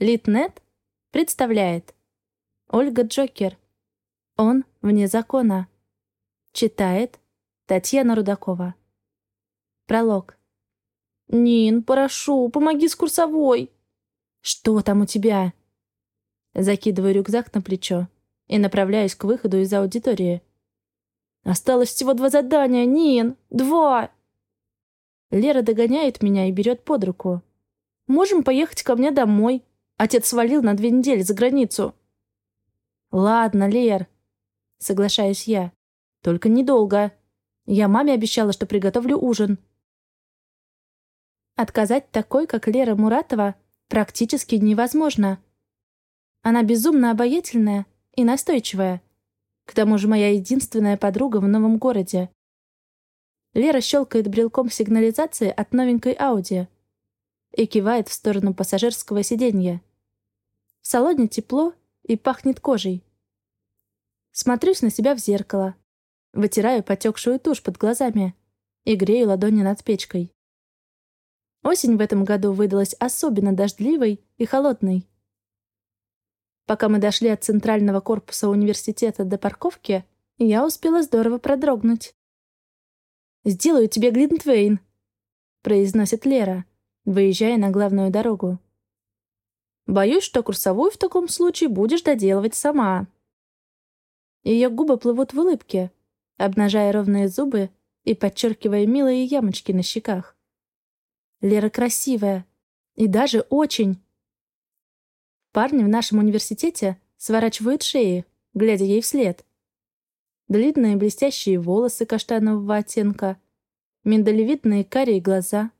Литнет представляет Ольга Джокер. Он вне закона. Читает Татьяна Рудакова. Пролог. «Нин, прошу, помоги с курсовой!» «Что там у тебя?» Закидываю рюкзак на плечо и направляюсь к выходу из аудитории. «Осталось всего два задания, Нин! Два!» Лера догоняет меня и берет под руку. «Можем поехать ко мне домой. Отец свалил на две недели за границу». «Ладно, Лер», — соглашаюсь я. «Только недолго. Я маме обещала, что приготовлю ужин». Отказать такой, как Лера Муратова, практически невозможно. Она безумно обаятельная и настойчивая. К тому же моя единственная подруга в новом городе. Лера щелкает брелком сигнализации от новенькой Ауди и кивает в сторону пассажирского сиденья. В салоне тепло и пахнет кожей. Смотрюсь на себя в зеркало, вытираю потекшую тушь под глазами и грею ладони над печкой. Осень в этом году выдалась особенно дождливой и холодной. Пока мы дошли от центрального корпуса университета до парковки, я успела здорово продрогнуть. «Сделаю тебе Глинтвейн», — произносит Лера, выезжая на главную дорогу. «Боюсь, что курсовую в таком случае будешь доделывать сама». Ее губы плывут в улыбке, обнажая ровные зубы и подчеркивая милые ямочки на щеках. Лера красивая. И даже очень. Парни в нашем университете сворачивают шеи, глядя ей вслед. Длинные блестящие волосы каштанового оттенка, миндалевидные карие глаза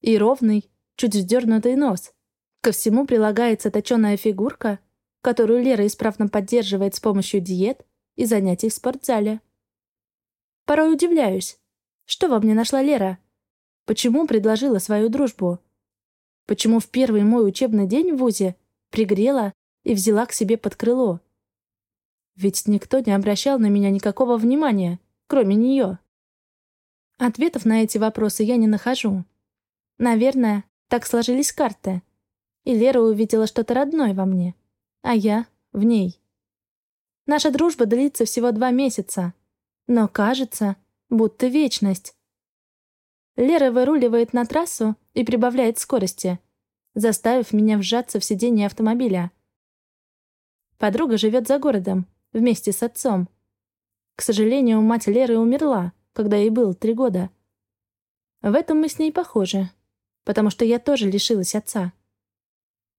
и ровный, чуть вздернутый нос. Ко всему прилагается точеная фигурка, которую Лера исправно поддерживает с помощью диет и занятий в спортзале. Порой удивляюсь, что во мне нашла Лера? Почему предложила свою дружбу? Почему в первый мой учебный день в ВУЗе пригрела и взяла к себе под крыло. Ведь никто не обращал на меня никакого внимания, кроме нее. Ответов на эти вопросы я не нахожу. Наверное, так сложились карты. И Лера увидела что-то родное во мне, а я — в ней. Наша дружба длится всего два месяца, но кажется, будто вечность. Лера выруливает на трассу и прибавляет скорости — заставив меня вжаться в сиденье автомобиля. Подруга живет за городом, вместе с отцом. К сожалению, мать Леры умерла, когда ей было три года. В этом мы с ней похожи, потому что я тоже лишилась отца.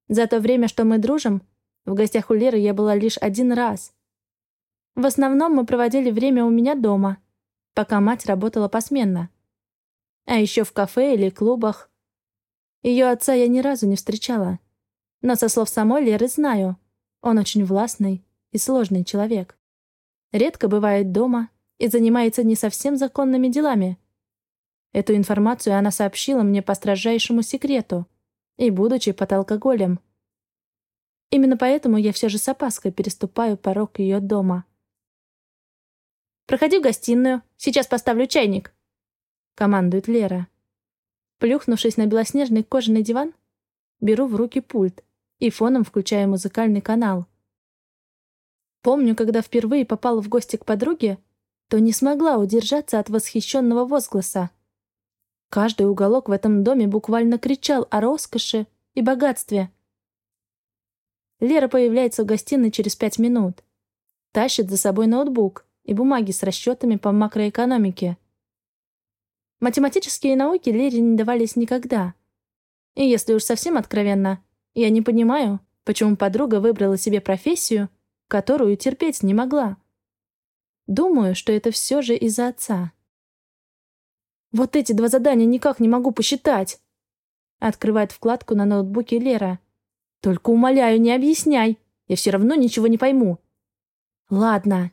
За то время, что мы дружим, в гостях у Леры я была лишь один раз. В основном мы проводили время у меня дома, пока мать работала посменно. А еще в кафе или клубах, ее отца я ни разу не встречала. Но со слов самой Леры знаю. Он очень властный и сложный человек. Редко бывает дома и занимается не совсем законными делами. Эту информацию она сообщила мне по строжайшему секрету и будучи под алкоголем. Именно поэтому я все же с опаской переступаю порог ее дома. «Проходи в гостиную, сейчас поставлю чайник», — командует Лера. Плюхнувшись на белоснежный кожаный диван, беру в руки пульт и фоном включаю музыкальный канал. Помню, когда впервые попала в гости к подруге, то не смогла удержаться от восхищенного возгласа. Каждый уголок в этом доме буквально кричал о роскоши и богатстве. Лера появляется в гостиной через пять минут. Тащит за собой ноутбук и бумаги с расчетами по макроэкономике. Математические науки Лере не давались никогда. И если уж совсем откровенно, я не понимаю, почему подруга выбрала себе профессию, которую терпеть не могла. Думаю, что это все же из-за отца. «Вот эти два задания никак не могу посчитать!» Открывает вкладку на ноутбуке Лера. «Только умоляю, не объясняй! Я все равно ничего не пойму!» «Ладно!»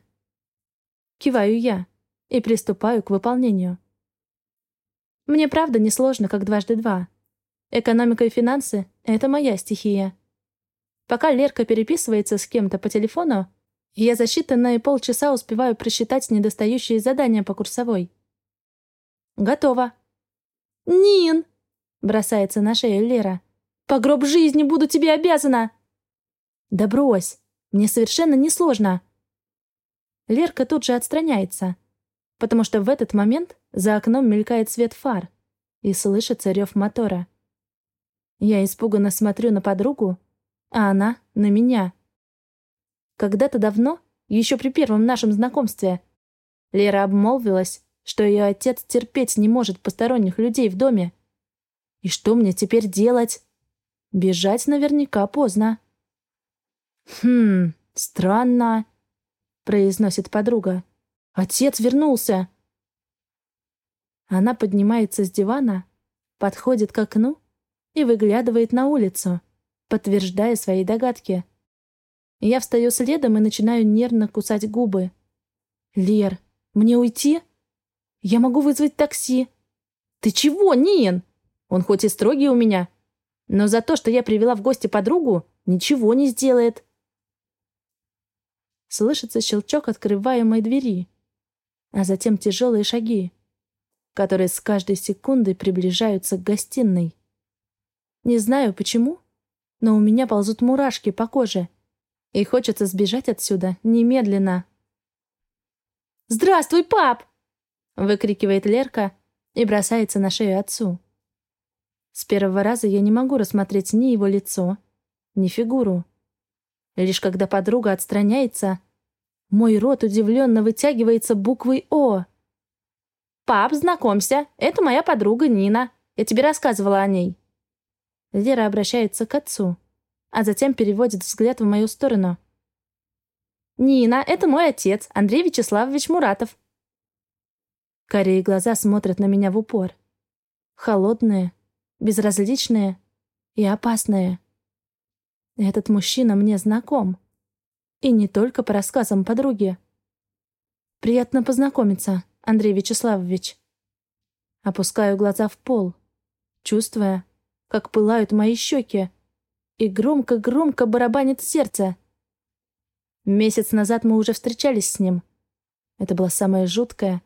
Киваю я и приступаю к выполнению. Мне правда не сложно, как дважды два. Экономика и финансы — это моя стихия. Пока Лерка переписывается с кем-то по телефону, я за считанные полчаса успеваю просчитать недостающие задания по курсовой. Готово. «Нин!» — бросается на шею Лера. По гроб жизни буду тебе обязана!» «Да брось! Мне совершенно несложно!» Лерка тут же отстраняется, потому что в этот момент за окном мелькает свет фар и слышится рев мотора. Я испуганно смотрю на подругу, а она — на меня. Когда-то давно, еще при первом нашем знакомстве, Лера обмолвилась, что ее отец терпеть не может посторонних людей в доме. И что мне теперь делать? Бежать наверняка поздно. «Хм, странно», — произносит подруга. «Отец вернулся». Она поднимается с дивана, подходит к окну и выглядывает на улицу, подтверждая свои догадки. Я встаю следом и начинаю нервно кусать губы. «Лер, мне уйти? Я могу вызвать такси». «Ты чего, Нин? Он хоть и строгий у меня, но за то, что я привела в гости подругу, ничего не сделает». Слышится щелчок открываемой двери, а затем тяжелые шаги, которые с каждой секундой приближаются к гостиной. Не знаю почему, но у меня ползут мурашки по коже, и хочется сбежать отсюда немедленно. «Здравствуй, пап!» — выкрикивает Лерка и бросается на шею отцу. С первого раза я не могу рассмотреть ни его лицо, ни фигуру. Лишь когда подруга отстраняется, мой рот удивленно вытягивается буквой «О». «Пап, знакомься, это моя подруга Нина. Я тебе рассказывала о ней». Лера обращается к отцу, а затем переводит взгляд в мою сторону. «Нина, это мой отец, Андрей Вячеславович Муратов». Карие глаза смотрят на меня в упор. Холодные, безразличные и опасные. Этот мужчина мне знаком. И не только по рассказам подруги. Приятно познакомиться, Андрей Вячеславович. Опускаю глаза в пол, чувствуя, как пылают мои щеки, и громко-громко барабанит сердце. Месяц назад мы уже встречались с ним. Это была самая жуткая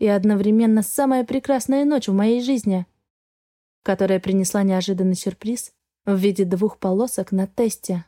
и одновременно самая прекрасная ночь в моей жизни, которая принесла неожиданный сюрприз в виде двух полосок на тесте.